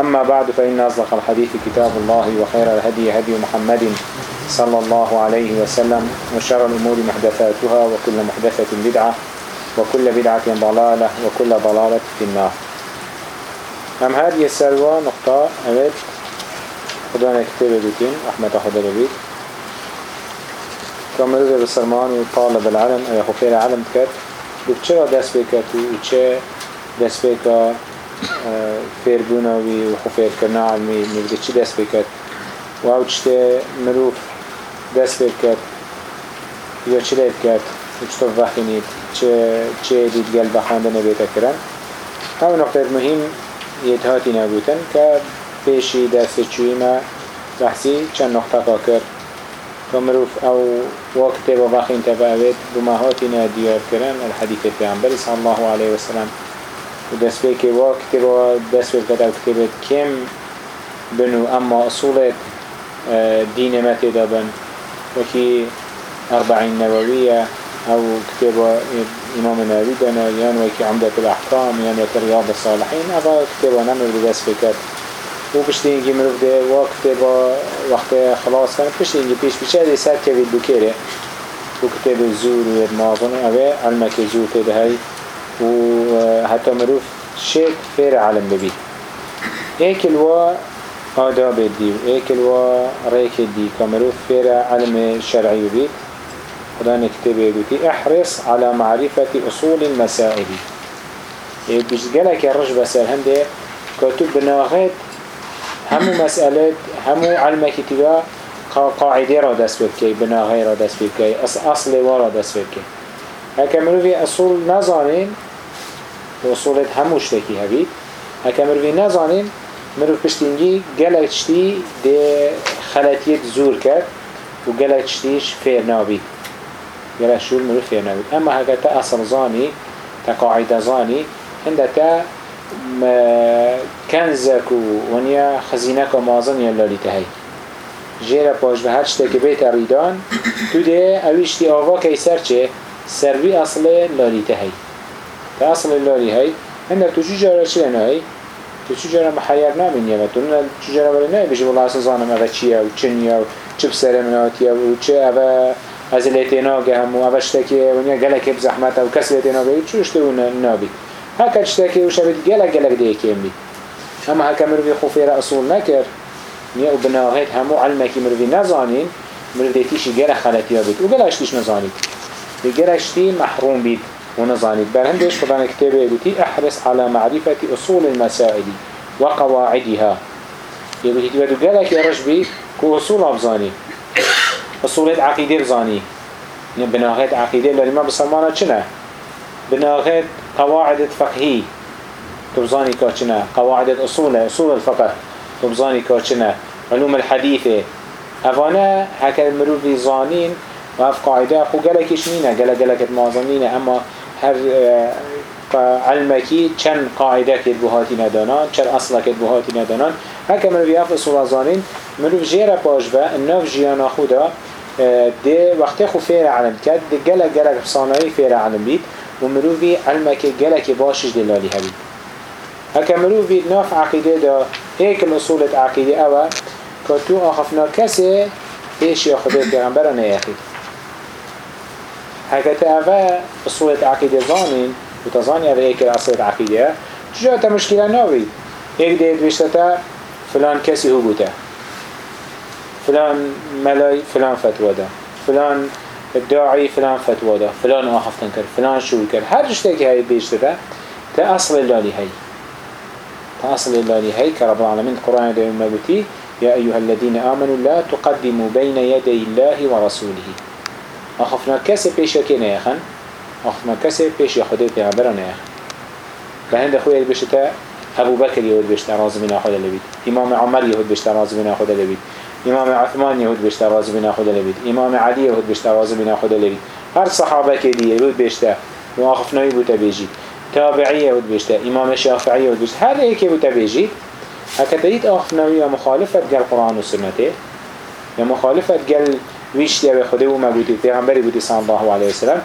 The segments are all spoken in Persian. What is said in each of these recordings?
أما بعد فإن أصدق الحديث كتاب الله وخير الهدي هدي محمد صلى الله عليه وسلم وشر الأمور محدثاتها وكل محدثة بدعة وكل بدعة ضلالة وكل ضلالة في النار. أم هذه السلوى نقطة. أمد خدانا كتاب بيتين رحمة خدا بيت كامل بسلمان وطالب العلم أي خفير علم كت. وچرا دست بكت وچه دست بكت فيربوناوي وخفير كرنا علمي نبدأ چي دست بكت و او چته مروف دست کرد. یا چه لید کرد؟ و وقتی نید. چه, دید گل بخانده نبیده کرن همه نقطه مهم یدهاتی نبودن که پیشی دست چوی ما بحثی چند نقطه کا کرد که مروف او وقت با وقتی تبعوید بمهاتی ندیار کرن الحدیث پیغمبر صلی الله علیه وسلم. و دست به که وا کتر و دست به کتر کتر کم بنو اما اصولت آه، دین ما تیدا بن وکی اربعین نوویه أو كتاب امام النووي دنا يان وكي عمدة الاحكام يان وكي رياض الصالحين اغا كتاب نمر بدس فكر وبشتي يجي مروف ده وكتاب وقت خلاص كان پیش يجي بيش بيش هذه ساكة و کتاب زور و والناظن اوه علمك زور تده هاي وحتى مروف شيء فير علم ببي هيك الوا آداب دي وإيكل وريك دي كمروف فيرا علم شرعي بيت خدا نكتبه بيتي احرص على معرفة أصول المسائل. بيش قالك الرج بسأل هنده كتب بناغت همو مسألة همو علمك تبا قاعدة را دست بكي بناغي را دست بكي أصل ورا دست بكي هكا مروفي أصول نظانين وأصولت هموش تكي هبيت هكا مروفي نظانين مروف پشتینگی گلک ده خلطیت زور کرد و گلک چتیش فیر گلک فیر نابید اما هکا تا اصل زانی تا قاعده زانی. هنده تا کنزک و ونیا خزینک و مازن یا لالی تهی جیره پاش به هر چطه که بیت ریدان تو ده اویشتی آوا که سر چه سروی اصل لالی تهی اصل لالی هی هنده تو چی جاره چه نهی تو چجورا محیر نامین یا تو نه چجورا ولی نه بیش والله اصلا زانم چیه و چنیه و چه بسر و چه اوه از لیتینا گهم و اوه شتاکی و نیا گلک بزحمت و کس لیتینا بید چوش تو نابید هکر شتاکی و شبید گلک گلک دیگه بید اما هکر مروی خوفی را اصول نکر نیا و بناغیت همو علمکی مروی نزانین مروی تیشی گلک خلطی بید و گلکش تیش نزانید گلکش تی محروم بید ونظانيت برهندش خدانا كتابه يقولي أحرص على معرفة أصول المسائل وقواعدها. يقولي تبدو قالك يا رجبي كو أصول أبزاني. أصول عقيدة بزاني بناغات عقيدة ما بسلمانا چنا بناغات قواعد فقهي تبزاني كا قواعد أصول أصول الفقه تبزاني كا علوم الحديثة. أفانا هكا المروفي زانين وهف قاعدة خو قالكش نينا. قال قالك معظمين أما هر علمکی چند قاعده کد بهاتی ندانان چند اصلا کد بهاتی ندانان. هکه مروی اف اصول زانین مروف جیره پاش و نف جیانا خودا ده وقتی خو فیر علم کد ده گلک گلک بصانایی فیر علم بید. و مروفی علمک گلک باشش دلالی هبید. هکه مروفی نف عقیده دا ایک الاصول عقیده اوه که تو آخفنا کسی ایش یا خدا پیغمبر نیخید هكذا أفا أصولة عقيدة ظانين وتظاني أفا إيك أصولة عقيدة شجاعة مشكلة ناوي إيك ديت بيشتتا فلان كسي هو بوتا فلان ملاي فلان فتوى ده فلان الداعي فلان فتوى ده فلان آخفتن كر فلان شو كر هر جشتك هاي بيجت ده تأصل اللالي هاي تأصل اللالي هاي كرب العالمين القرآن يوم قلتي يا أيها الذين آمنوا لا تقدموا بين يدي الله ورسوله أخفنا كسي بيش كينا يا خان أخفنا كسي بيش يخدي بيغمبرنا يا خان بهند أخويا بيشتا أبو بكر يهود بيشتا رازم من أخذ اللبيد إمام عمر يهود بيشتا رازم من أخذ اللبيد إمام عثمان يهود بيشتا رازم من أخذ اللبيد إمام علي يهود بيشتا رازم من أخذ اللبيد هر صحابة كدي يهود بيشتا وأخفنا يبوتا بيجي تابعي يهود بيشتا إمام الشافعي يهود بيشتا هر هيك يبوتا بيجي هكذا أخفنا يا مخالفة قال القرآن والسنة يا مخالفة قال ويش يا خده وما بودي پیغمبری بودی صلی الله علیه وسلم.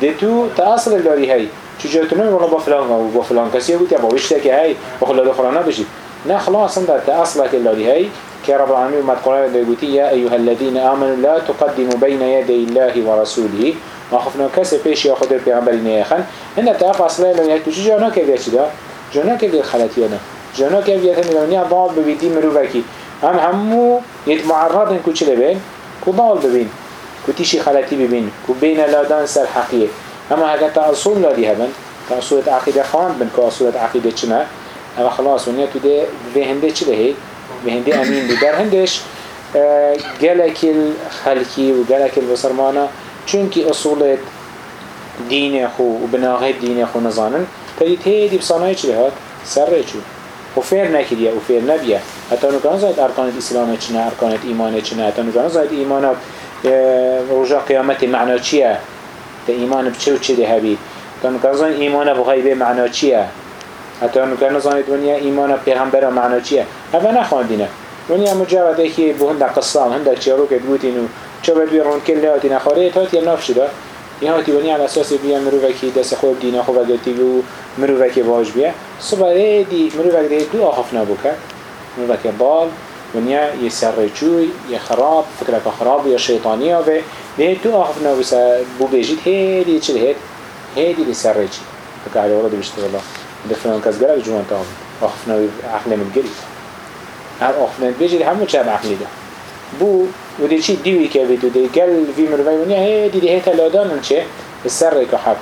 ده تو تأصل الداری هی. چجور تو نمی با فلان و با فلان کسی بودی با ویش که هی با خلال خلانا بشید نه خلاص در تأصل الداری هی. که رب العالمین مد قرآن ده گوتی یا ایها الذين آمنوا لا تقدموا بين يدي الله ورسوله ما خفنا کسی پیش یا خود پیغمبری نیخن هنده تأف اصلا الداری هی. تو چجور نکه بیچی دا؟ جانا که بیر خلطی نه؟ جانا که بیر هنده ضال ببیدی مروفکی هم همو يت معرض إن كل بين كضال ببين كتيشي خلاتي ببين كبين لادان سر حقية أما هكذا تأصول لا دي هبن تأصولة عقيدة خان بن كأصولة عقيدة چنا أما خلاص ونيا تده بهنده چله هي بهنده أمين دي در هندش جلك الخلقي وجلك البصرمانة چونكي أصولة دين خو وبناغه دين خو نزانن تريد هيدي بصانعي چله هات سر چو. وفير نكريا وفير نبيا حتى انو كان زايد اركان الاسلام چنا اركان الايمان چنا حتى انو كان زايد ايمان رجا قيامت معنى چيه تا ايمان بچه و چه ده انو كان زايد ايمان بغيبه معنى چيه حتى انو كان زايد ونيا ايمان پیغمبر معنى چيه هذا نخواندينه ونيا مجرد ايكي بو هنده قصة هنده چيرو كدبوتينو چه بد بيرون كل لهاتين اخاره هات يا ناف شده يهاتي ونيا على اساس بيا مروفكي دست خوب دينا خوب بيو مروفكي باش بيا صبح دي مروفك دي دو اخفنا بوكا مروفك ضال ونيا يسرچوي يخراب فكرك خراب يا شيطانية و ده دو اخفنا بو بيجيت هيدي چل هيد هيدي دي سرچي فكا على ورد بشتغل الله دفنان كاس قرأ جوان تاهم اخفنا عقل من قريب هر اخفنا بيجي همو چاب عقلي ده بو و دی چی؟ دیوی که بید و دی گل وی مروی ونیا هی دی دی هی تلادان چه سر ریکا حب.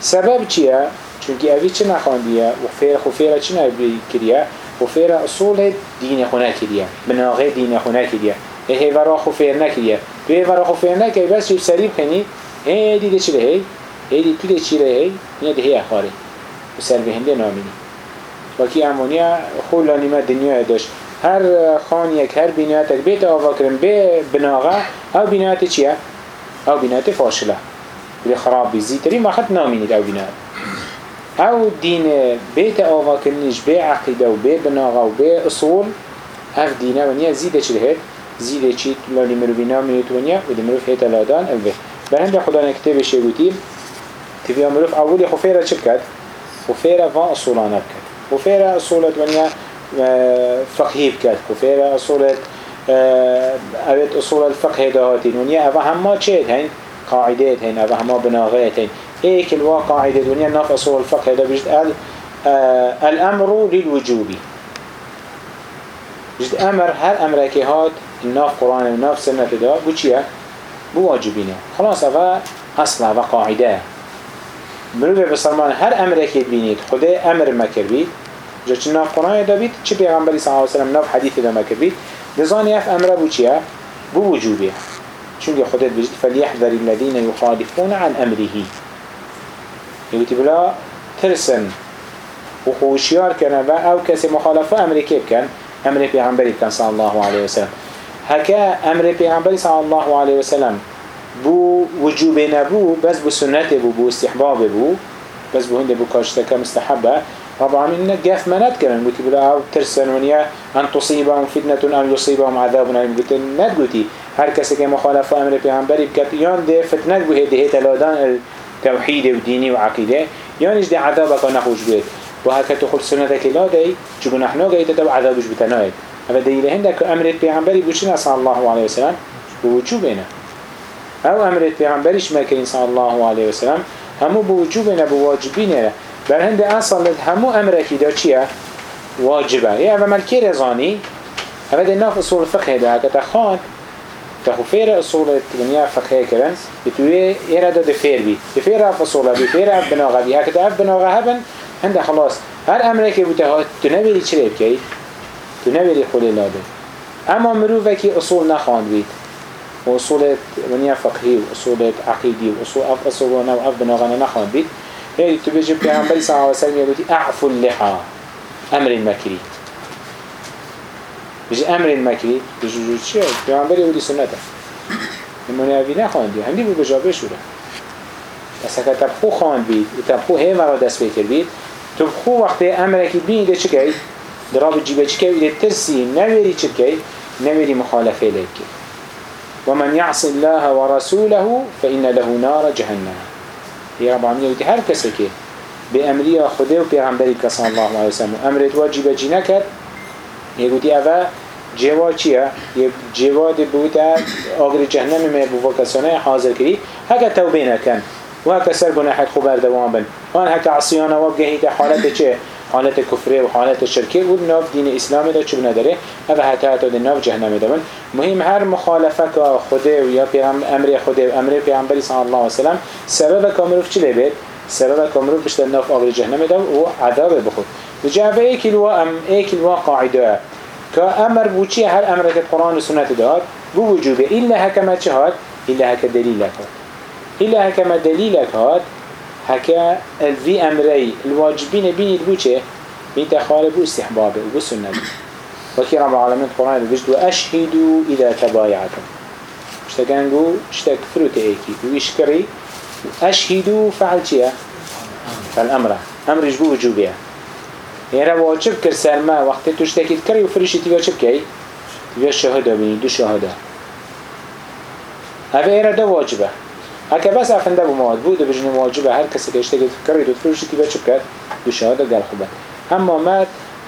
سبب چیه؟ چونکه اوی چه نخواندیه و فیر خو فیر چه نبی کریه؟ و فیر اصول دین خونه کریه. بناغه دین خونه کریه. هی ورا خو فیر نکریه. تو هی ورا خو فیر نکری بس چیب سریب کنی هی دی دی چی هی هی دی تو دی چی هی نیا دی هی و سر بهنده نامینی. وکی امونیا خولانی ما دنیا داشت. هر خانيك هر بنايتك بيت آوا كرن بي بناغة او بنايت چيه؟ او بنايت فاشلة اللي خراب بزيتري ما خد نامينيد او بنايت أو دين بيت آوا كرنش بي عقيدة و بي بناغة و بي اصول اف دينه ونيا زيده چه هيت زيده چي لالي مروفي نامينيت ونيا و دي مروف هيتا لادان الوه برهند خدا نكتب شيوتي تبيا مروف اولي خفيرة چه بكت؟ خفيرة فا اصولانه بكت خفيرة اصولت ونيا فقهي بكات كفيرة أصولة أبد أصول الفقه دهاتين ونيا أفا هما چهد هين قاعدات هين أفا هما بناغات هين إيك الواقع دي الدنيا ناقص هو الفقه ده بجد قال آه، الأمر للوجوب. بجد أمر هر امرك هاد الناف قرآن الناف سنة ده بوشيه بواجبين خلاص أفا أصلا وقاعده مروفه بسلمان هر امرك بینید خده أمر ما بید جا چه ناف قرآن دا بيت چه پیغمبر صلى الله عليه وسلم ناف حديث دا ما بید نزان اف امره بو چیه؟ چونك خده بجد فليحذر الذين يخالفون عن أمره. یوتی بلا ترسن. و خوشیار کنن و أو کسی مخالفة امره که بکن أمر پیغمبری بکن صلی الله علیه وسلم. هکا أمر پیغمبری صلی الله علیه وسلم بو وجوب نبو بس بو سنت بو بو استحباب بو بس بو هنده بو کاشتکا مستحبة. رب العالمين قف منات كمان قلت بلا أو ترسن ونيا أن تصيبهم فتنة أن يصيبهم عذاب. أليم قلت نت قلتي هر كسي كي مخالفة أمر پیغمبري بكت يان ده فتنة بو هده تلادان التوحيد وديني وعقيدة يان إجده عذابك ونخوش بيت وهكا تخل سنتك لا دي چون نحن قايت تبع عذابش بتنايد هذا دليل هندك أمر پیغمبري بوشنا صلى الله عليه وسلم بوجوبنا أو أمر پیغمبريش ما كرين صلى الله عليه وسلم همو بوجوبنا بواجبنا بر هند اصل همو امرکی دا چیه؟ واجبه. یه اول ملکی رزانی اول ناف اصول فقه ده اگه تخوان تخو فير أصول الدنيا فقهية كرن بتوي إيرا ده فير بي فير أف أصول بي فير أف بناغة بي هكذا أف بناغة هبن هند خلاص هر أمره که بوده تنبیری چرا بکی؟ تنبیری خولی لاده اما مروفه که اصول نخواند اصول منیا فقهی اصول عقیدی اصول اف اصولنا و اف بناغنا نخواند بید هی تو بجی پیغمبری صلی وسلم یکوتی اعفو اللحا امر المکری بجي امر المكري بجي چیه؟ پیغمبر یهودی سنته اوی نخواندی هندی بو بجابه شوره بس اگه تبخو خواند بید و تبخو هی مرا دست فکر بید تبخو وقت امرکی بین ده چکه دراب جیبه چکه ایده ترسی نویری چکه نویری مخالفه لیکی ومن يعص الله ورسوله فإن له نار جهنم هي رب العالمين يقول هر كسي كي بأمرية خده وبيغمبري كسان الله عليه وسلم أمرت واجبة جنكت يقول أفا جوا چیه؟ یه جوا دی بوده آگر جهنم می کسانه حاضر کری هکا توبه نکن و هکا سر گناحت خوب بردوان بن. وان هکا عصیانه و بگهیده حالت چه؟ حالت کفره و حالت شرکه و ناف دین اسلام دا چه نداره. اوه حتی حتی دی ناف جهنم دا بن مهم هر مخالفه که خوده و یا امر خوده و امر پیغمبری صلی الله علیه وسلم سبب کامروف چی لبید؟ سبب کامروف بشتر ناف آگر جهنم دا و عذاب بخود. و جعبه ایکی الوا ام ایکی الوا قاعده. كأمر بوشي هر أمر القرآن والسنة دار بوجوبه إلا هكما هاد؟ إلا هكا دليلك هاد. إلا هكما دليلك هاد هكا الذي أمري الواجبين بين البوشي بين تخالب استحبابه وبالسنة وكي رب العالمين القرآن بجد وأشهدوا إذا تبايعتم اشتكنقو اشتكفروا تأيكي ويشكري أشهدوا فعل چيه فالأمر. أمر يجبو وجوبه يعني واجب كر سلمة وقت تشتكي تكري وفرشي تيجا چه بكي تيجا شهادة بني دو شهادة. هذا إيرا ده واجبه هكا بس أفنده بمواد بود بجنه واجبه هر کسی که اشتكي تكري دو فرشي تيجا چه بكت دو شهادة قال خوبه. اما مات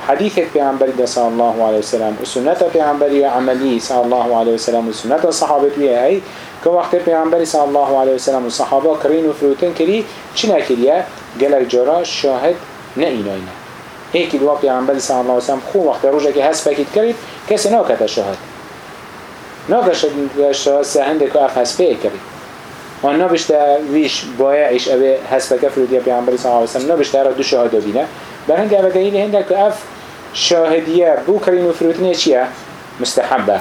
حديث پیامبری ده صلى الله عليه وسلم و سنت پیامبری عملی صلى الله عليه وسلم و سنت صحابه بیه هی که وقت پیامبری صلى الله عليه وسلم و صحابه کرین و فروتن کری چی نکریه؟ گلک جارا شاهد نه ایناینه هيك الوا پیغمبر صلی الله علیه و سلم خو وقت روزه که هست فکر کرد کسی ناکت شاهد. ناکت شاهد سهنده که اف هست فکر کرد وان نبشته ویش بایعش اوه هست فکر فرودی پیغمبر صلی الله علیه و سلم نبشته را دو شاهد بینه. بر هنگه اوه دلیل هنده که اف شاهدیه بو کرین و فرودنه چیه؟ مستحبه.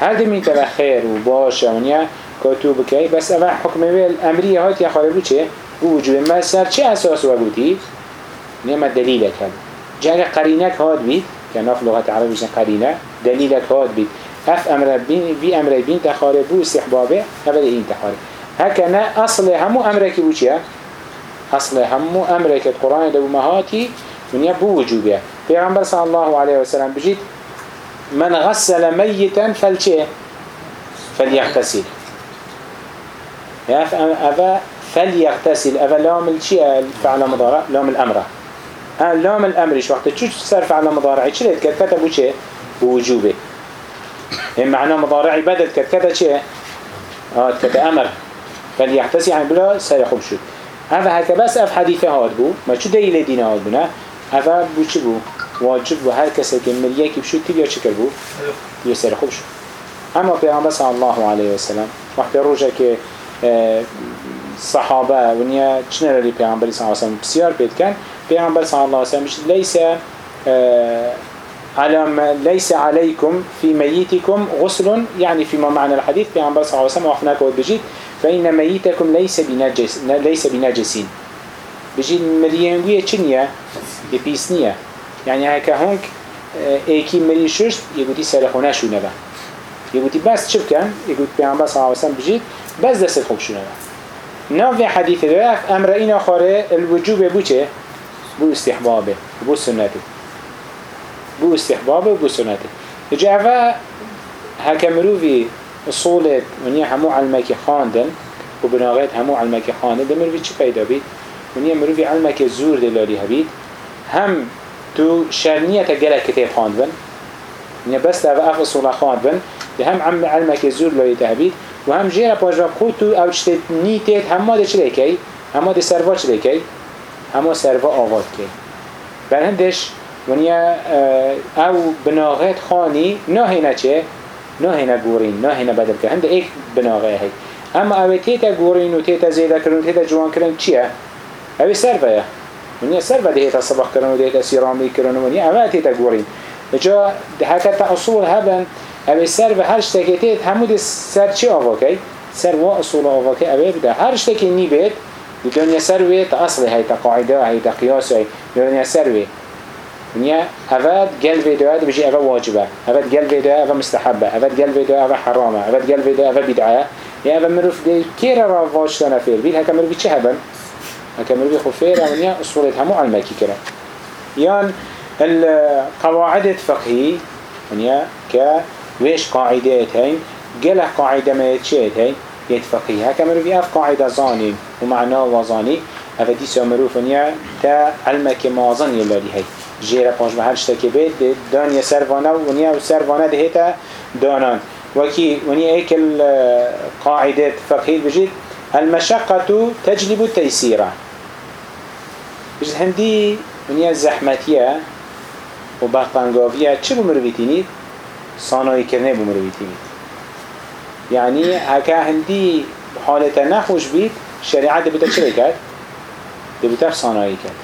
هر دمین تبه خیر و باشه ونیا کاتو بکی بس اوه حکم ویل امریه هات یا خالبو چه؟ بو وجود ما چه اساس و بودی؟ نعم دليلك هذا جاء قرينك هاد بيت. كناف لغة عربية قرينة. دليلك هاد بيت. اف امر بين بي امر بين تخارب بو استحبابه قبل این تخارب هكذا اصل همو امرك بو چيه اصل همو امرك القرآن دو مهاتي من يبو وجوبه. پیغمبر صلى الله عليه وسلم بجيت من غسل ميتا فلچه فليغتسل. أفا فليغتسل. أفا لام الشيء الفعل مضارع لام الأمره لام الأمرش وقت شو صرف على مضارعي شو كت كتبوا شيء بوجوبه هم معنى مضارعي بدل كت كتب شيء آه كت أمر. فليحتسي عن بلا سيخب شو هذا هكا بس أف حديثة هاد بو. ما شو دليل دين هاد بنا هذا بو شو بو؟ واجب و هر کسی که ملیکی بشود تیل چی کرد بود؟ یه سر خوب شد اما پیامبر صلی الله علیه و سلم وقتی روشه که آه، صحابه و نیا چنه روی پیامبری صلی اللہ علیه و سلم بسیار پید کن پیامبر صلی اللہ علیه و سلم لیس آه، علم ليس عليكم في ميتكم غسل يعني فيما معنى الحديث بيان صلى الله عليه وسلم وحناك وبجيت فإن ميتكم ليس بنجس ليس بنجسين بجيت مليانوية چنية بيسنية يعني هكا هونك ايكي مري ششت يقولي سرخونا شو نبا يقولي بس شو كان يقول پیامبر صلی الله علیه و سلم بجيت بس دست خوب شو نبا ناف حديث ده امر اینا خاره الوجوب بو چه؟ بو استحبابه بو سنته بو استحبابه بو سنته جا اوه هكمروفي اصولت ونیا همو علمك خاندن و بناغت همو علمك خاندن ده مروفي چه پیدا بید؟ ونیا مروفي علمك زور دلالی هبید. هم تو شرنیت گلک کتاب خاندن ونیا بس ده اف اصول خاندن هم علمك زور لالی تهبید و هم جیره پاجراب خود تو او نیتت همه ده چه کی همه ده سروا چه کی همه سروا آواد کی بر هندش ونیا او بناغت خانی نه نه چه؟ نه هنا گورین نه هنا بدل که. هنده ایک بناغه هی. اما اوه تیتا گورین و تیتا زیده کرن و تیتا جوان کرن چیه؟ اوه سر بیا ونیا سر بده هیتا صبح کرن و دیتا سیرامی کرن و ونیا اوه تیتا گورین بجا هکتا اصول هبن اوه سر به هر شتکتیت همود سر چی آوا کی؟ سر و اصول آوا کی اوه بده هر شتکی نی بید دنیا سر وی تا اصل هی تا قاعده هی تا قیاس هی دنیا سر وی ونیا اوه قلب دواد بجي اوه واجبه اوه قلب دواد اوه مستحبه اوه قلب دواد اوه حرامه اوه قلب دواد اوه بدعه يا اوه مروف دي كيرا را واجتنا فير بيد هكا مروفي چه هبن؟ هكا مروي خفيرة ونيا صورتها مو علمك كرا. يان القواعد فقهي ونيا ك ويش قاعدات هين جله قاعدة ما يتشيت هين يتفقهي هكا مروي أف قاعدة زاني ومعناه وزاني افدي سامرو فنيا تا علمك ما زاني اللي هاي. جيرا بانش بحرش تكبيت بيت دانيا سروانا ونيا وسروانا دهتا دانان. وكي ونيا ايك القاعدة فقهي بجيت المشقة تجلب التيسيرا بجد هندي وني الزحمتية وباقانقافية چه بمرويتيني صانعي كرنه بمرويتيني يعني هكا هندي حالة نخوش بيت شريعة دي بتا چه؟ دي بتا صانعي كد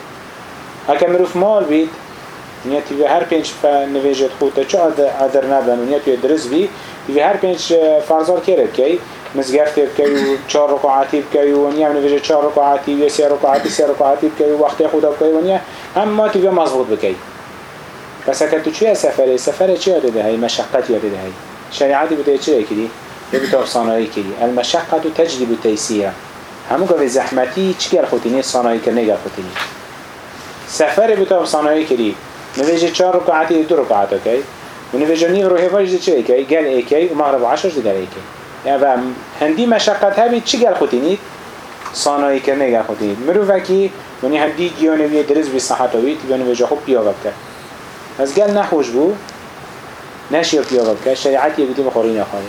هكا مروف مال بيت ونیا تیوی هر پنج نویجت خود تا چه عدر نبن ونیا توی درس بی تیوی هر پنج فرزار کرد کی؟ مزگفت کی و چهار رکعاتی کی و ونیا نویجت چهار رکعاتی و سه رکعاتی سه رکعاتی کی و وقت خدا کی ونیا هم ما تیوی مضبوط بکی بس اگر تو چیه سفره سفره چی یاد ده هی مشقت یاد ده هی شریعتی بوده چه کردی؟ یه بتاب صنایع کردی المشقت تجلب التيسير همو که زحمتی چی گر خودینی صنایع کرنه گر خودینی سفر بتاب صنایع کردی. نویجه چهار رکعتی دو رکعت کی و نویجه نیو روحی واجد چه کی گل ایکی و مغرب عشر گل یعنی و هندی مشقت هبید چی گل خودینید صانعی کرنه گل خودینید مرو وکی ونی هندی گیانوی درز بی صحتوی تیبه نویجه خوب پیاوب کرد. از گل نخوش بو نشیا پیاوب کرد. شریعت یه گوتی بخوری نخوری.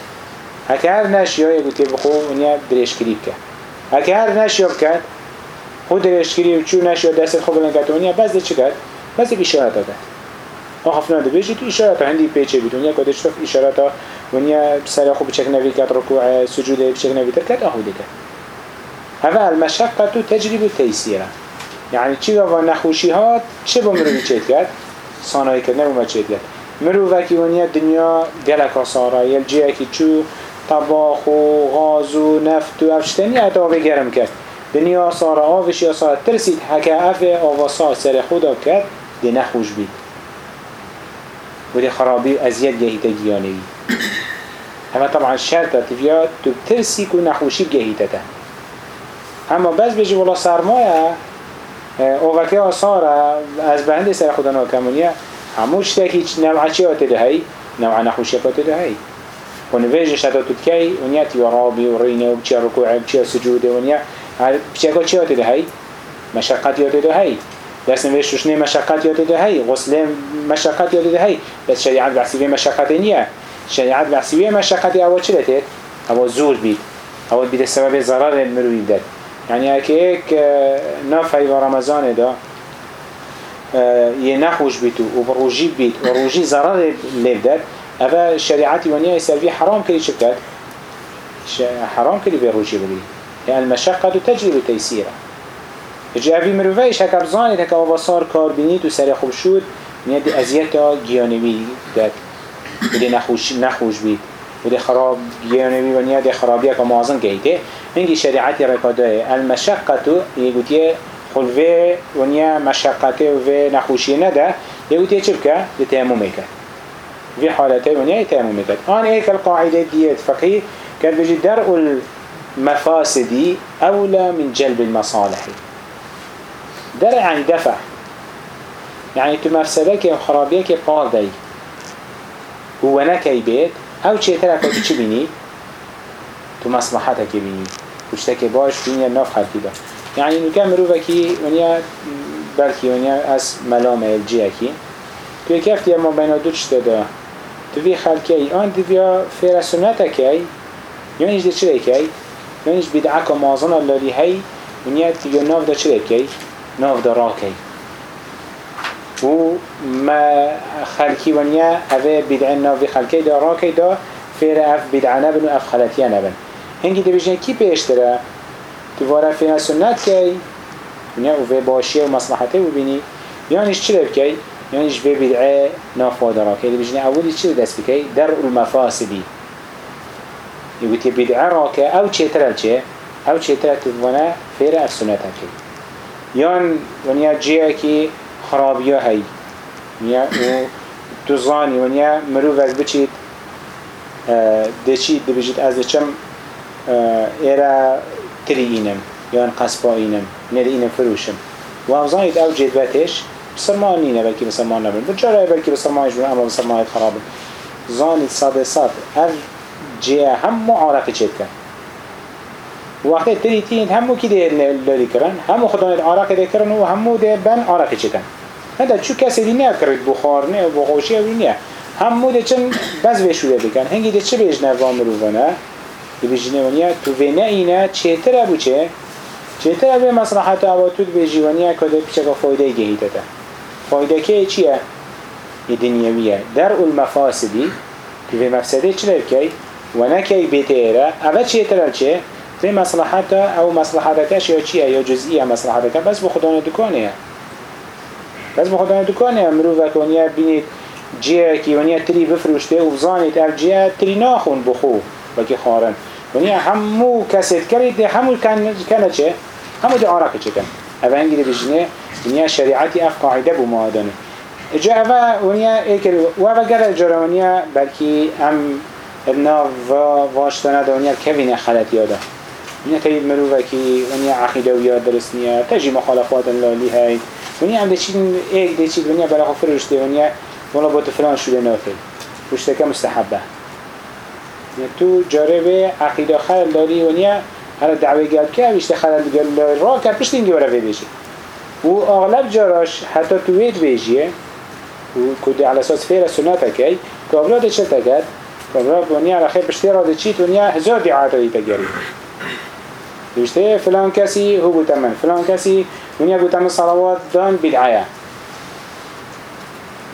هکه هر نشیا یه گوتی بخو ونیا درش کریب کرد. هکه هر نشیا کرد خود درش کریب چو نشیا دست خوب لنگت ونیا بس ده چی کرد؟ بس اشاره داده آخف نده. بیشی تو اشاره هندی پیچه بیتون یا کدش تو اشاره تا ونیا سر خوب چک نوی کرد رکوع سجود نوی کرد آهو دیگه هذا المشقة تجرب التيسير يعني چی و نخوشی هات چه با مروی چید کرد؟ صانعی کرد نبو ما چید کرد. مرو وکی ونیا دنیا گلک آسارا یل جیه که چو طباخ و غاز و نفت و افشتنی آوه گرم کرد. دنیا آسارا آوشی آسارا ترسید. حکه افه آواسا سر خدا کرد دي نخوش بيت ودي خرابي أزياد جهيتا جيانوي اما طبعا شرطة تفيا تبترسي كو نخوشي جهيتا اما بس بيجي والله سرمايا اوكي اصارا از بهنده سر خدا ناكمونيا هموش تاكي نوعا چي آته ده هاي نوعا نخوشي آته ده هاي ونفيج شتا تتكي ونيا تيرابي ورينه وبچي ركوع وبچي سجوده ونيا بچي چي آته ده هاي مشقات آته ده دست نوشت شنه مشقت یاد ده هی غسل مشقت یاد ده هی بس شریعت بحثی مشقت نیه. شریعت بحثی مشقت اول چه لته؟ اول زور بید. اول بید سبب ضرر مروی داد. يعني هيك نافعي ورمضان ده یه نخوش بیتو و بروجی بیت و روجی ضرر لیب داد. اوه شریعتی ونیا يسالفي حرام كلي شكت حرام كلي بروجي بلي يعني المشقة تجري جاوی مروفیش هک ابزانید هک آواسار کار بینید و سر خوب شد. نیاد ازیت ها گیانوی داد. بده نخوش نخوش بید. بده خراب گیانوی و نیاد خرابی که معظم گیده. اینگی شریعتی رکاده المشقتو یگوتیه خلوه و نیا مشقته و نخوشی نده. یگوتیه چه بکه؟ ده تیمومه کرد في حالته ونيا تيمم كد آن هيك القاعدة ديت فقهي كان بيجي درء المفاسد أولى من جلب المصالح درع عن دفع. يعني تو مفسده خرابيه که پار دای هو نکی بید. او چه ترک تو چی بینی؟ تو مصلحته که بینی. کشته که باش بینی ناف خلقی دا يعني نو كان مروفا كي ونيا بلكي ونيا اس ملامة الجيه كي تو كيف ما بين دو تشتا تو في خلقي آن دي فيا فيرا سنتا كي يعني دي چري كي يعني بدعك مازن اللي هي ونيا تيجي ناف دا چري كي ناف دا راكي و ما خلقي ونيا اوه بدعين ناف خلقي دا راكي دا فیر اف بدعه نبن و اف خلطیه نبن هنگی دبیجن کی پیشتره دواره فیر سنت کی ونیا او في باشیه و مصلحته ببینی یعنیش چی بکی یعنیش في بدعه نافوادرا که دبیجن اولی چی دست بکی در المفاسدی يقول بدعه راكه او چه چه او چه تدوانا فیر اف سنت یان ونیا جیه کی خرابیه هی. ونیا تو زانی ونیا مروف از بچید دچید دبیجید از چم ایرا تری اینم یان قصبا اینم نر اینم فروشم. و هم زانید او جدوتش بسرمان نینه بلکه بسرمان نبن بجاره بلکه بسرمانش بن اما بسرمان خرابن زانید صد صد هر جیه هم معارفه چید کن وقتی تری تین همو کی ده لاری کرن همو خدا عراق ده کرن و همو ده بن عراق چکن. هذا شو کسی دی نه کرد بخار نه و بخوشی و نه همو ده چن بس وشوله بکن. هنگی ده چه بیش نوام روانه دی بیجنه ونیا تو وینه اینه چه تر ابو چه؟ چه تر ابو مصلحت او تو بیجی ونیا کده پیچه فایده گهیده ده فایده که چیه؟ دنیویه در المفاسدی که مفسده چه لبکی و نکی بیتیره. اول چه تر چه؟ في مصلحته أو مصلحتك يا شيء يا جزئية مصلحتك بس بخدان دكانه بس بخدان دكانه مروفك ونيا بيني جيكي ونيا تري بفروشته وبزانيت جيه تري ناخون بخو بكي خارن. ونيا همو كسيت كريت همو كان چه؟ همو دي عراق چه كان اوه هنگی بجنه ونيا شريعتي اف قاعده بمادنه جا اوه ونيا ايكر اوه گره جرا ونيا بلكي ام ابنا و واشتانه ده ونيا كوين خلط ياده ونیا تاید مروفه که ونیا عقیده و یاد درست نیه تجی مخالفات لالی های ونیا هم دچین ایک دچید ونیا برای خود فرشته ونیا ولا با فلان شده نافل پشته که مستحبه تو جاربه عقیده خلال لالی ونیا هر دعوه گل که اویشته خلال گل را که پشت اینگه برای بیشی و اغلب جاراش حتی تو وید بیجیه و کدی على اساس فیر سنت کی که اولاد چه تکد که اولاد ونیا رخیر پشتی را دچید ونیا هزار رو تگری يشته فلان كسي هو قلت من. فلان كسي من صلوات دان بدعاية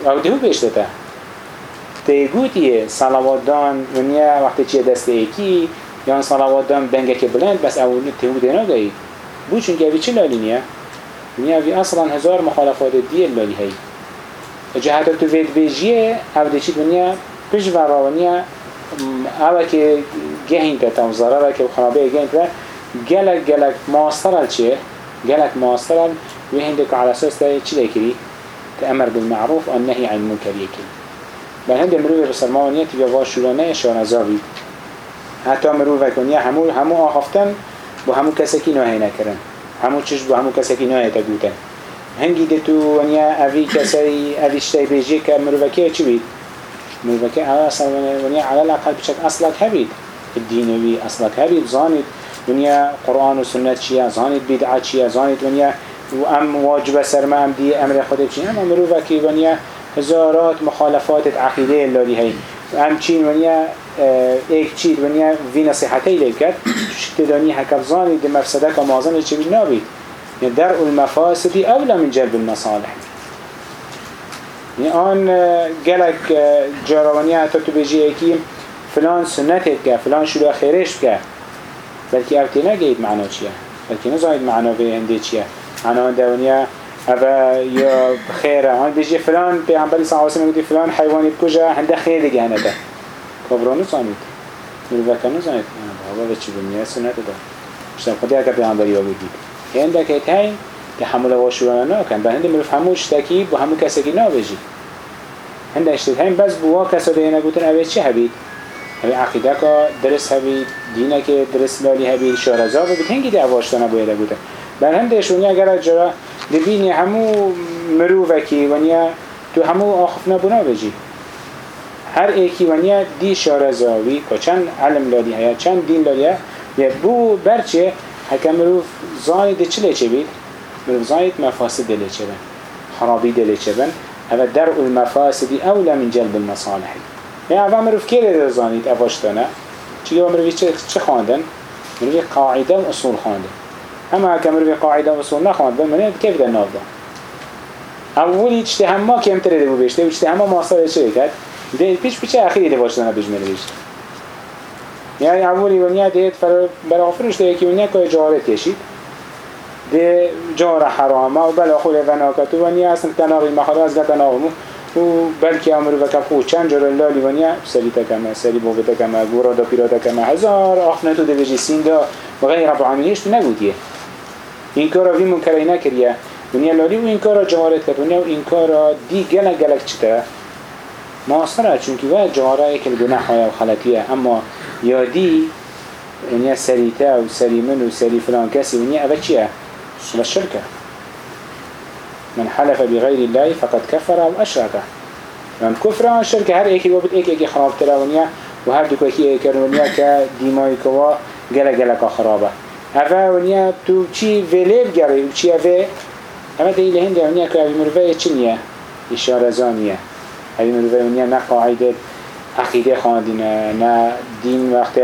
او ده هو بيشتته تيقوتيه صلوات دان ونيا وقت چيه دست ايكي يان صلوات دان بنگك بلند بس او تهو دينا گاي بو چونك اوي چه نيا ونيا في اصلا هزار مخالفات دي اللالي هاي جهت تو فيد بيجيه او ده چيد ونيا بيش ورا اوه که گهین تا ضرره که خرابه گهین گلک گلک ماسترال چیه؟ گلک ماسترال و هندك على اساس چی لیکری؟ تأمر بالمعروف و نهی عن المنکر یکی بل هند مروی بسرمانیت یا واشورانه شانزاوی حتی مروی کنیا همو همو آخفتن با همو کسکی نهی نکرن همو چش با همو کسکی نهی تگوتن هنگی ده تو ونیا اوی کسی اوی شتی بیجی که مروی که چی بید؟ مروی که اصلا ونیا على الاقل بشك اصلك هبید الدينوي اصلك هبید زانید ونیا قرآن و سنت چیه؟ زانید بدعت چیه؟ زانید ونیا و ام واجب سر ام دی امر خود چیه اما مروفه که ونیا هزارات مخالفات عقیده اللالی هی ام چین ونیا ایک چید ونیا وی نصیحتی لیل کرد. تدانی حکف زانید مفسده که مازن چی بید؟ نابید. در المفاسدی اولا من جلب المصالح. آن جلك جاروانية حتى تبجي اكيم فلان سنتك که فلان شلو خيرش که. بلکه اوتی نگید معنا چیه؟ بلکه نزاید معنا به هنده چیه؟ معنا دونیا اوه یا خیره. آن بیجی فلان پیغمبری صلی اللہ علیہ وسلم فلان حیوانی بکجا هنده خیر دیگه هنده کبرا نزانید مروفه نزانید بابا به چی بنیه سنت دا مشتم خودی اگه پیغمبری ها بگید. هنده که تاین که حمول واشورانه ناکن به هنده مروف همو اشتکی با همو کسی که نابجی هنده اشتکی بس بوا کسا دیگه نگوتن. اوه چی هبید همی عقیده که درست هبید دینه که درست لالی هبید شارزا بید هنگی دی اواشتانه باید بوده. بر هم دیشونی اگر جرا دبینی همو مروفکی ونیا تو همو آخف نبونا بجی. هر ایکی ونیا دی شارزاوی که چند علم لالی هیا چند دین لالی هیا. بو برچه هکه مروف زانی دی چلی چه بید؟ مروف زانید مفاسد دلی چه بن. خرابی دلی چه بن. اما درء المفاسد اولا من جلب المصالحی يعني اول مروف كيري رزانيت افاشتنا چي او مروفي چه خواندن؟ مروفي قاعدة و اصول خواندن اما هكا مروفي قاعدة و اصول نخواندن من كيف ده نافده اولی اجتهام ما کم تره دو بیشته اجتهام ما ماستر چه کرد ده پیش پیش اخیری ده باشدن بجمله بیشته يعني اولی ونیا دید فر برا فرشته یکی ونیا که جاره تشید ده جاره حرامه و بلا خود وناکتو ونیا اصلا تناغی مخاله از تناغمو و بلکه امر و کفو چند جور لالی ونیا سری تکمه سری بوغ تکمه گورا دا پیرا تکمه. هزار آخنتو ده بجی سین دا و غیر رب العالمینش تو نگودیه این کارا وی منکری نکریه. ونیا لالی و این کارا جوارت کرد. ونیا و این کارا دی گلک گلک چطه معاصره چونکه و جواره که گناه های و خلطیه اما یادی ونیا سریته و سری من و سری فلان کسی ونیا اوه چیه؟ اوه شرکه. من حلف بغير الله فقد كفر أو أشرك. من كفر أو أشرك هر ايكي وابد إيكي ايكي خراب تراونيا وهر دوكو ايكي ايكي رونيا كديماي غلا غلا جلا كخرابة أفا ونيا تو چي وليب جاري و چي أفا أما تيجي لهند ونيا كوا أبي مروفي چنيا إشارة زانية أبي مروفي ونيا نا قاعدة عقيدة خاندين نا دين وقت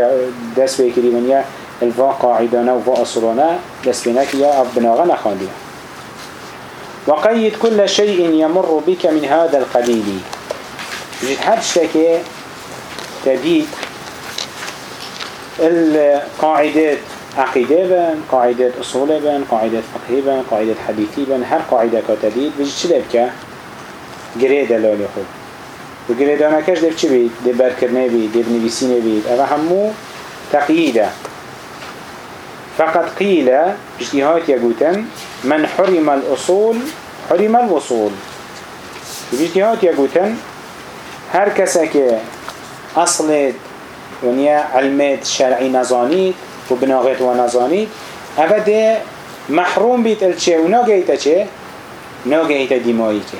دس بيكري ونيا الفا قاعدنا وفا أصولنا دس بناك يا أبناغا نخاندين وقيد كل شيء يمر بك من هذا القليل. جد هر شتكي تديد القاعدات عقيدة بن قاعدة أصول بن قاعدة فقه بن قاعدة حديثي بن هر قاعدة كتديد بجد چه لبكا گريدة لالي خود و گريده نكش دب بيد دب بركرنه بيد دب نويسينه بيد اوه همو تقييده. فقد قيل اجتهاد يقولن من حرم الأصول حرم الوصول. اجتهاد يقولن هر كسك أصل ونيا علمات شرعي نظانيت وبناغت ونظانيت أبدا محروم بيت الشيء وناقيت الشيء ناقيت دمائك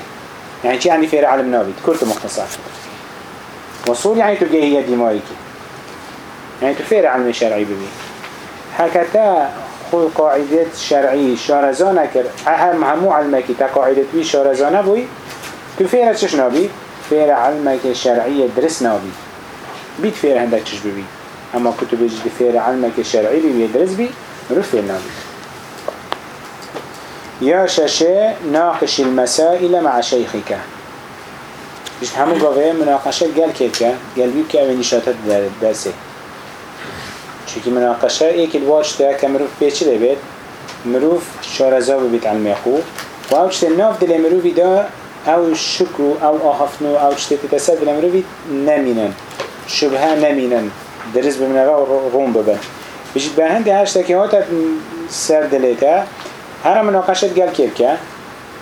يعني شيء يعني فير علم نابيت كرت مختصر. وصول يعني هي دمائك يعني تفير علم شرعي ببي هكذا خو قاعدة شرعي شارزانه كر اهم همو علمك تا قاعدة بي شارزانه بوي تفير چش نابي فير علمك شرعي درس نابي بيت فير هندك چش اما كتب جد فير علمك شرعي بي درس بي رفير نابي يا شاشة ناقش المسائل مع شيخك جد همو قوية مناقشة قال كيف قال بيك اوه نشاتت درسه چونکی مناقشه ایک الواج تا که مروف پیچه بید. مروف شارزا بید علمی خو. و او چطه ناف دل مروفی دا او شکو او آخفنو او چطه تتصد دل مروفی نمینن. شبه نمینن. درس بمنه و روم ببن. بجید به هنده هشتا که هاتا سر دلیتا هر مناقشت گل کیب که.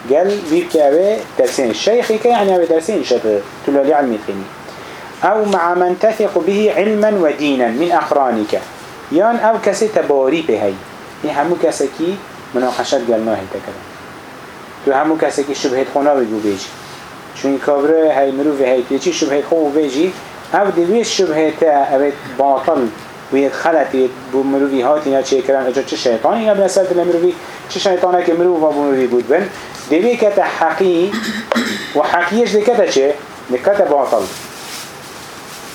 قال بيب كاوي درسين الشيخ يعني أبي درسين شبه تلالي علمي خيني أو مع من تثق به علما ودينا من أقرانك يان او کسی تباری به هی این همو کسی که مناقشت گل هی تکرم تو همو کسی که شبهت خونا بگو بیجی چون کابره هی مروف هی پیچی شبهت خو بیجی او دوی شبهت اوید باطل وید خلطی بو مروفی هاتی نا چه کرن اجا چه شیطانی یا بنسل دل مروفی چه شیطانه که مروف و مروفی بود بن؟ دوی کتا حقی و حقیش دکتا چه؟ دکتا باطل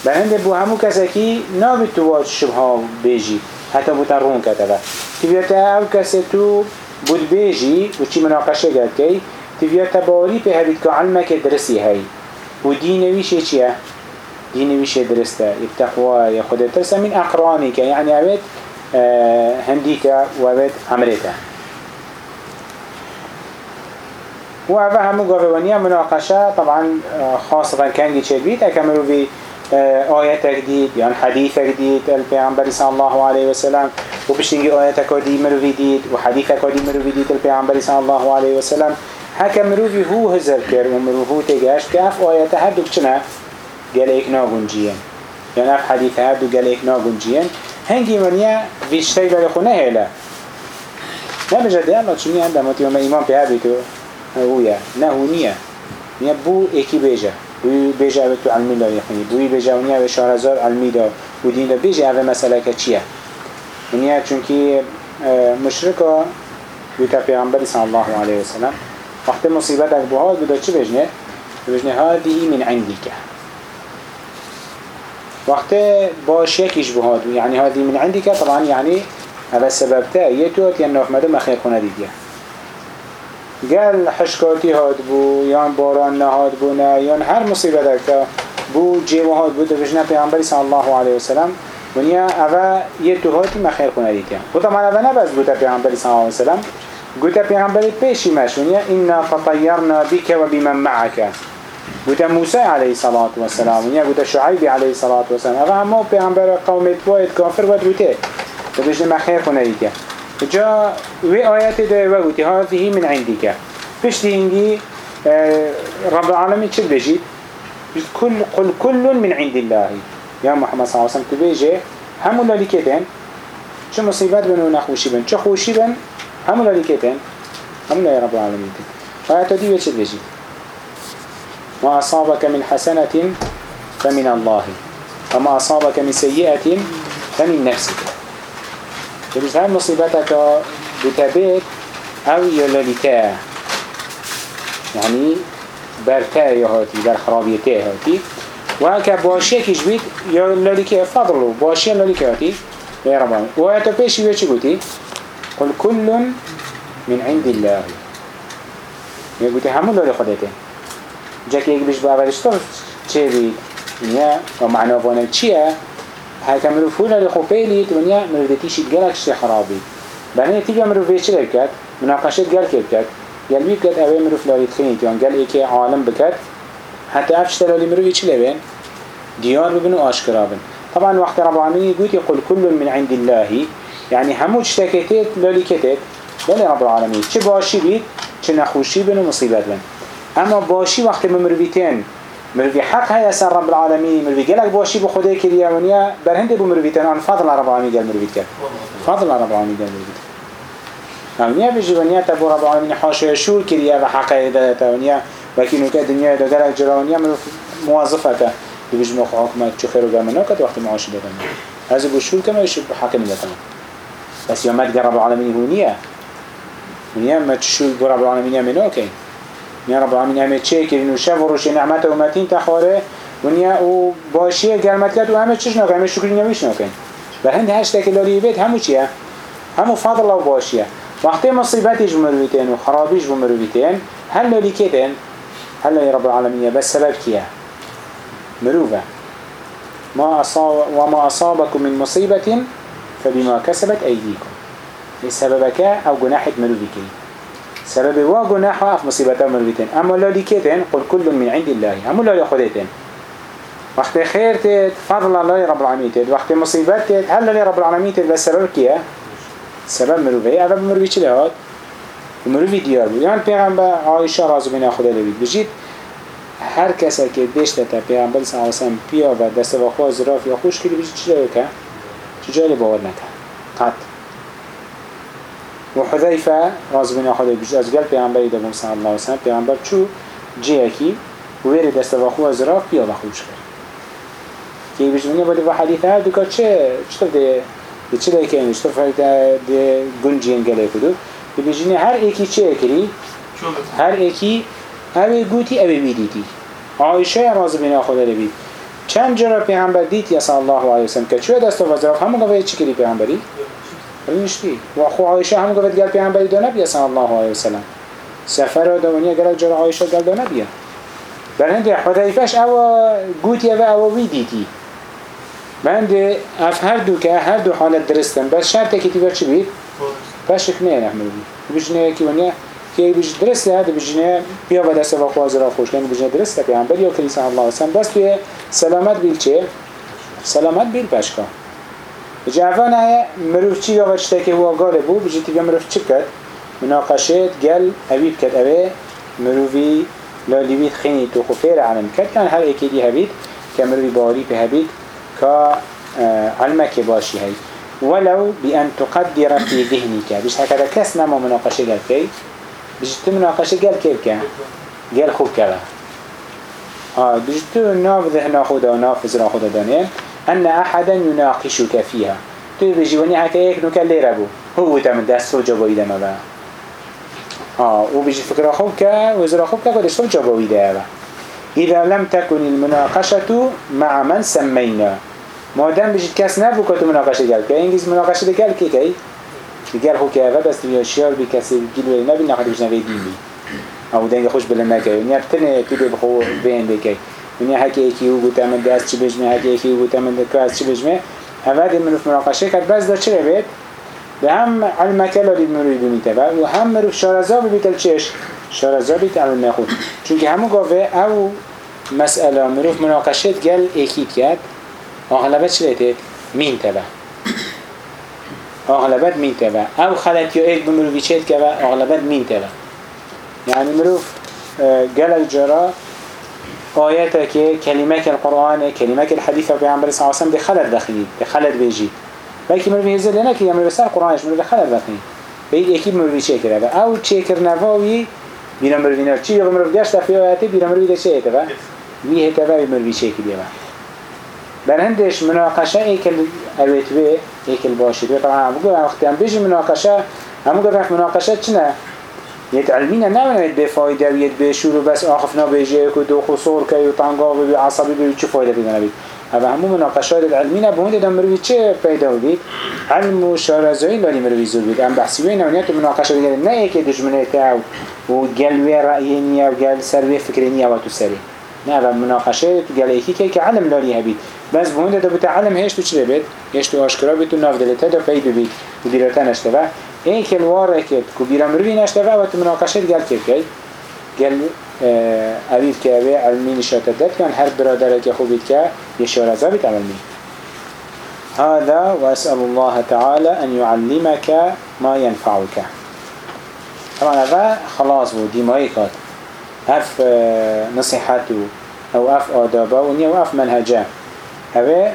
بهند بو همو کسی که نابی تو واج شبها بیجی. حتی بوتا رون کتبه تیویتا او کسی تو بود بیجی و چی مناقشه گرد که تیویتا باری په هبید که علمه که درستی هی و دینویشه چیه؟ دینویشه درسته. یا خود ترسه من اقرانی که یعنی اوید هندیکه و اوید عمریته و اوه همو گاوه مناقشه. طبعا خاصة کنگی چه بید اکمرو بی آياتك ديد يعني حديثك ديد البيعنبري صلى الله عليه وسلم وبشتنجي آياتك دي مروفي ديد وحديثك دي مروفي ديد البيعنبري صلى الله عليه وسلم هكا مروفي هو هزر كر ومروفو تجاش كاف آيات هردو بچنا قال ايك ناغن جيان يعني اف حديث هردو قال ايك ناغن جيان هنگي منيا ويشتاي لخونه هلا نبجد يلا چوني عندما تيوم ايمان بها بيتو هويا نهونيا نيا بو ايكي بيجا بوی بیجه اوه تو علمی دا یخونی بوی بیجه اوه شهر هزار علمی دا و دین دا بیجه اوه مسئله که چیه؟ ونیا چونکی مشرکا بوتا پیغمبری صلی الله علیه وسلم وقت مصیبت اک بوها بودا چی بجنه؟ بجنه هادی من عندی که وقت باش يكيش بهادو يعني هذه من عندك طبعا يعني هذا السبب تا يتوت ينوف مدى ما خير خونه ديديا گل حشکاتی هاد بو یا باران نهاد بو نه یا هر مصیبت که بو جیوه هاد بو دوشنه پیغمبری صلی الله علیه وسلم. ونیا اوه یه تو هاتی ما خیر خونه دیتیم و طبعا اوه نبز گوتا پیغمبری صلی اللہ علیه وسلم. گوتا پیغمبری پیشی مش. ونیا اینا تطیرنا بك و بمن معك گوتا موسی علیه الصلاة والسلام ونیا گوتا شعیب علیه الصلاة والسلام اوه همه پیغمبر قومت واید کافر ود گوته تو بجن ما خیر خونه دیتیم جا وی آیت ده و گوتی هذه من عندك پشتی هنگی رب العالمين چه بجید؟ كل قل كل من عند الله يا محمد صلى الله عليه وسلم تبيجي همو لالي كتن چه مصيبت بن و نخوشي بن. چه خوشي بن همو لالي كتن همو لالي رب العالمين تن آيات دي وچه بجي ما أصابك من حسنة فمن الله وما أصابك من سيئة فمن نفسك تبجي هاي مصيبتك بتبيت أو يلالي يعني برتا هاتي بر خرابيته هاتي وهكا باشيه كيش بيت يا لالك فضلو باشيه لالك هاتي يا ربان. وهاتا بيشي ويشي قلتي قل كل من عند الله. يا قلتي همو لالي خدته جاك يك بيش بأولش طرف چه بيت ونيا ومعنى وانا چيه هكا مروفو لالي خو بيليت ونيا مروفتيشي تقلق شي خرابي بنا تيجي مروفي چه لكت مناقشة قلق كت قال بيب كت اوه مروف لالي تخينيت يعني قال ايكي عالم بكت حتى افش تلالي مروفي چه لبين ديار ببن وآشكرا بن طبعا وقت رب العالمين يقول يقول كل من عند الله. يعني همو اشتكيتت لالي كتت بل رب العالمين چه باشي بيت چه نخوشي بن ومصيبت بن. اما باشي وقت مروفيتين مروفي حق هيا سر رب العالمين مروفي قالك باشي بخده كريا ونيا برهند بو مروفيتين عن فضل رب العالمين قال مروفيت كت فضل رب العالمين قال مروفيت ونیا بجی ونیا تبو رب العالمین حاشیه شور کریه و حقه دادتا ونیا وکی نوکه دنیا دا گلک جرا ونیا من موظفه که بجی مخ حکمت چو خیر و گرمه ناکد وقتی معاشی دادن از بو شور کما یشو حقه میدتن بس یامد رب العالمین هونیه؟ ونیا ما تشور بو رب العالمین مناکه ونیا رب العالمین همه چه کرین و شب و روش نعمت امتین تخاره ونیا و باشیه گرمت کرد و همه چش ناکن همه شکری نویش ناکن و هند هشتا که لالی بید همو چیه؟ همو فضل و باشیه. وقتی مصیبتش بمرویتین و خرابیش بمرویتین هل لالی کتن هل لالی رب العالمین بس سبب کیه؟ مروفه ما أصاب وما أصابكم من مصيبة فبما كسبت أيديكم سببك أو جناح مروفك سبب وا جناح أف مصيبة مروفين أما لا لكتن قل كل من عند الله. أما لا يأخذتن وقت خير تد فضل الله رب العالمين تد وقت مصيبة تد هل لا رب العالمين تد بس سبب كيه سبب مروفه أبا مروفي چه لهاد مروفي ديار بود. يعني پیغمبر عائشة رازو بنا خدا لبید بجید هر کسی که دشت تا پیغمبر صلی الله سلم پیا و دست و خواز راف یا خوش کلی بجید چی که؟ چجا باور نکن قط و حذیفه راز بنا بجید از گل پیغمبری دبون صلی الله علیه و سلم پیغمبر چو؟ و ویر دست و خواز راف پیا و خوش کرد که بجید منی بودی و حدیث ها دکا چه؟ چطور ده؟ ده چه ده که چطور فرق ده؟ گنجین گله کدو؟ هر ایکی چه اکری هر ایکی اوه گوتی اوه ویدیدی عایشه راز بنا خدا لبید چند جرا پیغمبر دید یا صلی الله علیه وسلم که چوه دست و وزراف همون گفت چی کردی پیغمبری؟ نشتی و خو عایشه همون گفت گل پیغمبری دو نبیا صلی الله علیه وسلم سفر و دوانیه گل جرا عایشه گل دو نبیا برهند حذیفش او گوتی اوه او ویدیدی بند اف هر دو که هر دو حالت درستن بس شرط که تیبر چی بید؟ بشک نه نحمل بید. بجنه که ونیا که بیش درست هست بجنه بیا و دست و خواز را خوش کنی بجنه درست پیامبر یا کلیسا الله وسلم بس توی سلامت بیل چه؟ سلامت بیل پشکا. جوانه مروف چی یا که هو گاله بو؟ بجی تیگه مروف چی کرد؟ مناقشه گل اوید کرد. اوه مروفی لالیوید خینی تو خفیر علم کرد. کن هر ایکی دی هبید که مروفی باری به هبید که علمك باشي هاي ولو بأن تقدر في ذهنك بيش هكذا كس نما مناقشة قال كي بجت مناقشة قال كيف كان قال خوب كذا آه بجت ناف ذهن خدا ناف زرا خدا دانين أن أحدا يناقشك فيها. تو هكا هيك نوكا ليرا بو. هو تمن دست سو جوابي ده ما آه وبيجي فكرة خوبك وزرا خوبك قدش جوابي ده إذا لم تكن المناقشة مع من سمينا ما دام بيجي كاس نبو كتو مناقشة قال كي إنجز مناقشة قال كي كي دیگر خو که بس بی کسی گیل ولی نبی نخواهی بجنه وی دین بی. او دنگ خوش بلن نکه. ونیا بتنه پیده بخو بین بکی. ونیا هکی ایکی او گوتا من دست چی بجمه هکی ایکی او گوتا من از چی بجمه هفادي مروف مناقشه كد بس دا چرا بيت ده هم علمك لدي مروف بميته و هم مروف شارزا ببيت الچش شارزا بيت علم خود چونك همو قاوه او مسألة مروف مناقشه قل اكيد كد اغلبت شلتت مين تبا اغلبت مين تبا او خلت يو ايك بمروفي چيت كبا اغلبت مين تبا يعني مروف قال الجرا آياتك كلمة القرآن كلمة الحديث في عمر صلى الله عليه وسلم دي خلت داخلي دي خلت بيجي بلكي مروفي هزر لنا كي يمر بسر القرآن مروفي خلت داخلي بيد اكيد مروفي چه كده او چه كرنواوي بينا مروفي نار چي يغ مروفي گشت في آياتي بينا مروفي ده چه هتبا وي هتبا مروفي چه كده بل هندش مناقشه ایکل اویتوه ایکل باشید و طبعا هم بگو وقتی هم بیجی مناقشه همو گفت مناقشه چنه یت علمینه نمونه به فایده و یت به شروع بس آخفنا بیجه که دو خسور که و طنگا و عصبی بی چه فایده بیدنه بید اما همو مناقشات علمینه به هنده دم مروی چه پیدا بید علم و شارزایی لالی مروی زور بید ام بحثی وی نونیت مناقشه دیگه نه ایک دجمنه تاو و گلوی رأیی نیا و گل سروی فکری نیا و تو سری. نه و مناقشه گل ایکی که که علم لالی هبید. بس بهونده دا بتعلم هيش تو چه بید؟ هيش تو آشکرا بید تو ناف دلتا دا پیدو بید و دیرتا نشتوه این که الواره کد که بیرا مروی نشتوه و تو مناقشه گل کد کد گل اوید که اوه علمی نشاط داد کن هر برادره که خوبید که یشار زابید علمی هذا وأسأل الله تعالى أن يعلمك ما ينفعك. طبعا هذا خلاص بو دي ما يكاد أف نصيحته أو أف آدابه ونيا وأف منهجه هوا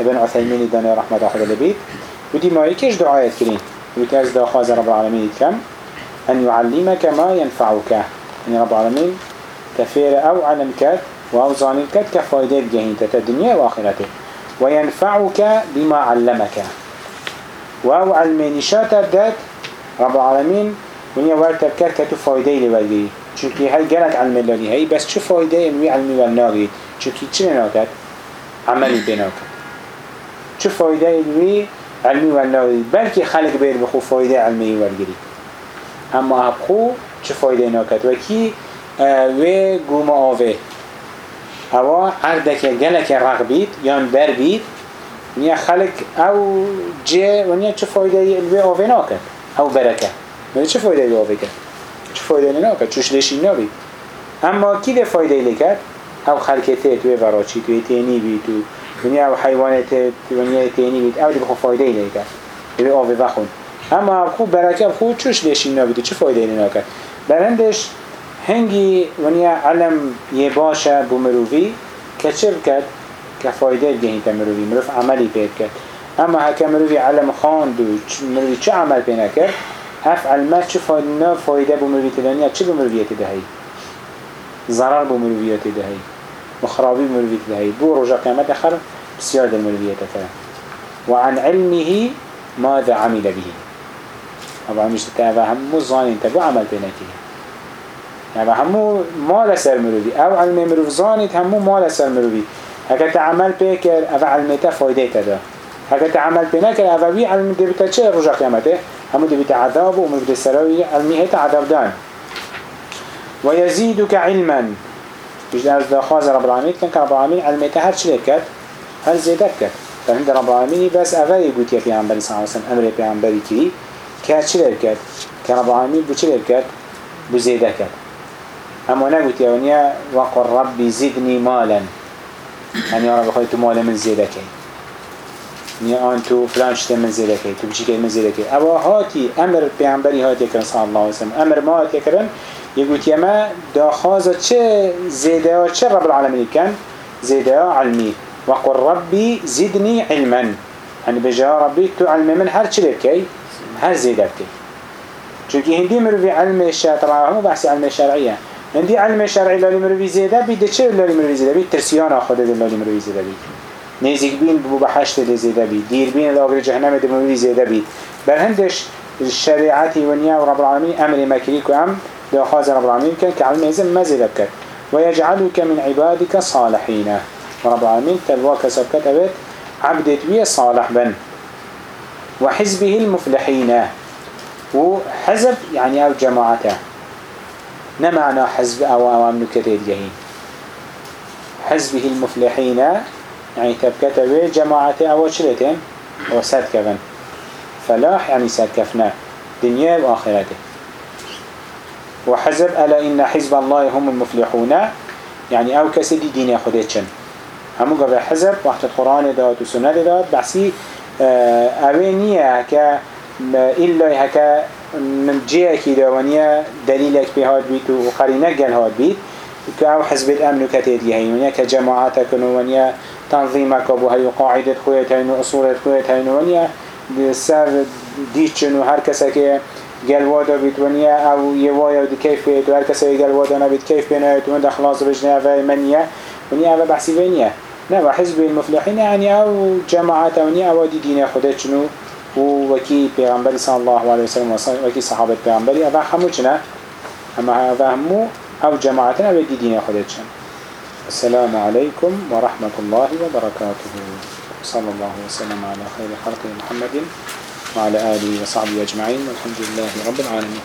ابن عثيمين داني رحمة الله لبيت ودي ما يكيش دعاية كرين وتاز دا خاز رب العالمين كم أن يعلمك ما ينفعك. يعني رب العالمين تفير أو علمك أو ظانك كفايدة جهين الدنيا وآخرته وينفعك بما علمك. وأو علمي نشاط الدات رب العالمين ونيا ورتب كت كتو فايدة لولي چونكي هل جرت علم الله هي بس شو فايدة انوي علمي والناغي؟ چونكي چه ناكت عملي بيناك شو فايدة انوي علمي والناغي بلكي خلق بير بخو فايدة علمي والجري اما ابخو شو فايدة ناكت وكي اه و قوم آوه. هوا عردك جلك رغبيت يان بر بيت نيا خلق او جي ونيا شو فايدة الوي آوه ناكت او بركة ما چه فایده ای آوه کرد؟ چه فایده ای ناکد چوش لشی نابید. اما کی ده فایده ای کرد او خلکته توی وراچی توی تینی بید تو دنیا او حیوانت دنیا تینی بید او بخو فایده ای کرد به آوه بخون. اما خوب برکه خوب چوش لشی نابید چه فایده ای ناکد برندش هنگی ونیا علم یه باشه بمروی که چه بکد که فایده گهین مروی مروف عملی پید کرد. اما هکه مروی علم خواند و مروی چه عمل پی نکرد هف علمات چه فایده فایده بمرویت دنیا چه بمرویت دهی؟ ضرر بمرویت دهی. مخرابی بمرویت دهی. بو رجا قیامت اخر در مرویت کرد وعن علمه ماذا عمل به. طبعا مش تتابع همو ظانين تبو عمل بينكي يعني همو مال سر مروي أو علم مروف ظانيت همو مال سر مروي هكا تعمل بيكر أو علمتا فايدة تدا هكا تعمل بينكر أو وي علم دبتا چه رجا قيامته؟ همو دبت عذاب ومن بدي سراوي المئة عذاب دان. ويزيدك علما. مش از دخواز رب العالمين كان رب العالمين علمته هر كد هر زيادت كد فهند رب العالمين بس أفاي قلت يا پیغمبر صلى الله عليه وسلم أمر پیغمبری كي که چلي كد كان رب العالمين بو چلي كد بو زيادة كد اما نقول يا ونيا وقل ربي زدني مالا يا رب خيط مالا من زيادة كي نیا آن تو فلان شته من زیده کی تو بچی که من زیده کی اما هاتی امر پیامبری هاتی کردن صلی الله علیه وسلم. امر ما هاتی کردن یگوت یما داخاز چه زیده ها چه رب العالمین کن؟ زیده ها علمی. وقل ربي زدني علما. يعني بجاء ربي تعلم من هر شركي هر زيدتك چونك هندي مروي علم الشرع هم بحث علم الشرعية هندي علم الشرعي للي مروي زيدة بي ده چه للي مروي زيدة؟ بيد ترسيانا خود للي مروي زيدة بي. نزيق بين ببو بحشت ده زيدة بي. دير بين لاغر جهنم ده مروي زيدة بي. بل هندش الشريعاتي ونيا ورب العالمين أمر مكريك وأم دو خاز رب العالمين كان كعلم يزم ما زيدة بكت ويجعلك من عبادك صالحين. ورب العالمين تلواك سبكت أبد عبدت بي صالح بن وحزبه المفلحين. وحزب يعني أو جماعته. نمعنا حزب أو أوام نكتير جهين حزبه المفلحين يعني تبكت جماعته أو شريتين هو ساد كفن. فلاح يعني ساد كفنا دنيا وآخرته وحزب ألا إن حزب الله هم المفلحون؟ يعني أو كسدي دين خديتشن همو قبل حزب وقت القرآن داد وسنة داد. بحسي اه، أوينية هكا إلا هكا من جهة كده ونيا دليلك بهاد بيت وقرينة قال هاد بيت كأو حزب الأمن كتير هي ونيا كجماعاتك ونيا تنظيمك أبو هاي قاعدة خويت هاي أصول خويت هاي ونيا سر ديتشن وهر كسا که گلوادا بید ونیا او یوایا و دی کیف بید و هر کسا گلوادا نبید کیف بیناید و خلاص بجنه اوه منیه. ونیا اوه بحثی ونیا نه و حزب المفلحین يعني أو جماعات ونیا أو دي دين شنو و وكي پیغمبر صلى الله عليه وسلم وكي صحابة پیغمبر اوه همو چنه اما اوه همو أو جماعتنا أو دي دين خودت شنو السلام عليكم ورحمة الله وبركاته صلى الله وسلم على خير خلقه محمد وعلى آله وصحبه أجمعين والحمد لله رب العالمين